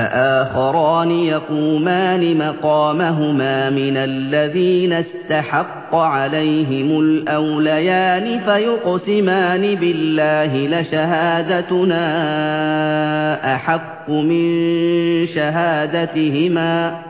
فآخران يقومان مقامهما من الذين استحق عليهم الأوليان فيقسمان بالله لشهادتنا أحق من شهادتهما